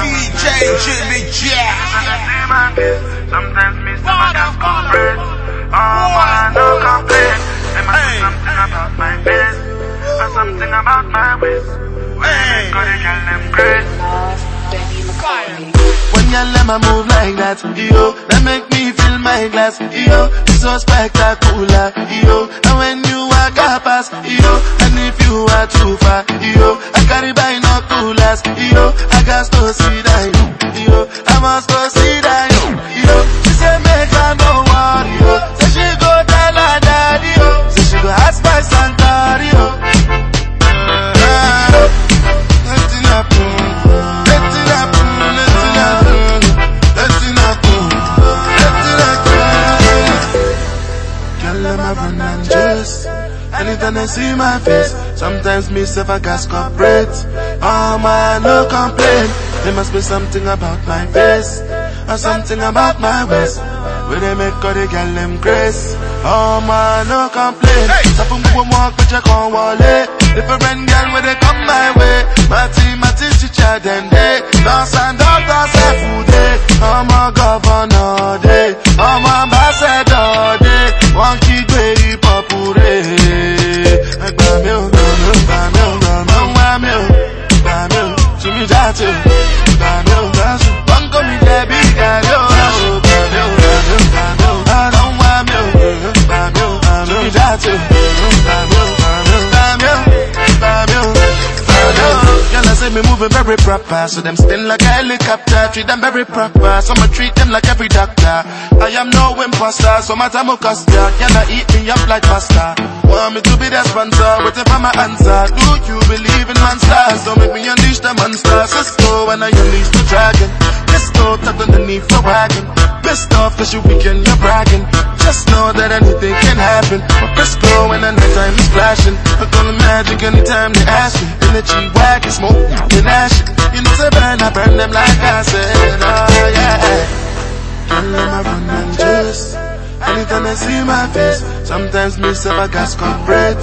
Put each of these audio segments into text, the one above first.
DJ Jimmy Jack. Sometimes me stomach has compress. Oh, man, no complain. There must be something about my face. Or something about my waist. When I go to girl, them great. When you let me move like that, yo, that make me feel my glass, yo, it's so spectacular, yo. And when you walk past, yo, and if you are too far, yo, I carry binoculars, yo, I got to see that, I'm run and just Anytime they see my face Sometimes me self I gas corporate Oh man, no complaint. There must be something about my face Or something about my waist. Where they make all the girl them grace. Oh man, no complaint. Sa pum pum walk but you can't wallet. Different girl where they come my way. Mati, mati, chicha, then they Dance and dance, dance, ò, túnmí say me moving very proper, so them spin like a helicopter. Treat them very proper, so I'ma treat them like every doctor. I am no imposter, so my time will cost ya. Girl, I eat me up like pasta. Want me to be the sponsor, waiting for my answer. Do you believe in monsters? Don't make me unleash the monster. Cisco when I unleash the dragon. Disco tucked underneath the wagon. Pissed off cause you weekend, you're bragging. Just know that anything can happen. But Crisco when the nighttime is flashing. I call the magic anytime they ask me. In the G-Wagon, smoke Anytime I see my face, sometimes me self I gas corporate.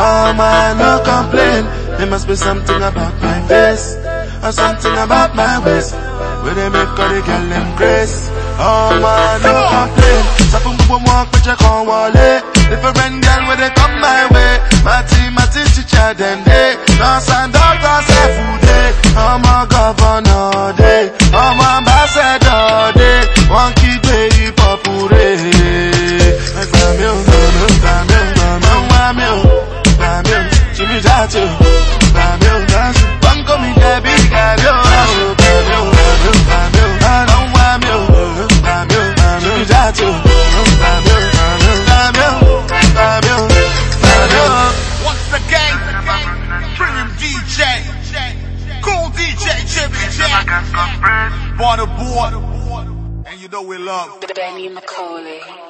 Oh man, no complain. There must be something about my face, or something about my waist. Where they make all the girl them grace. Oh man, no complain. Sa pum pum walk, but you can't wallet. Different girl where they come my way. Mati, mati, chicha. Dance and dog, dance and food day. I'm a governor day. I'm a gbà mí ò. Once again, Premium DJ. Cool DJ Jimmy Jack. aboard. And you know we love. Benny McCauley.